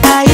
papá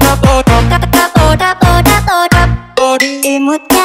Tap tap tap tap tap tap tap tap tap. Emot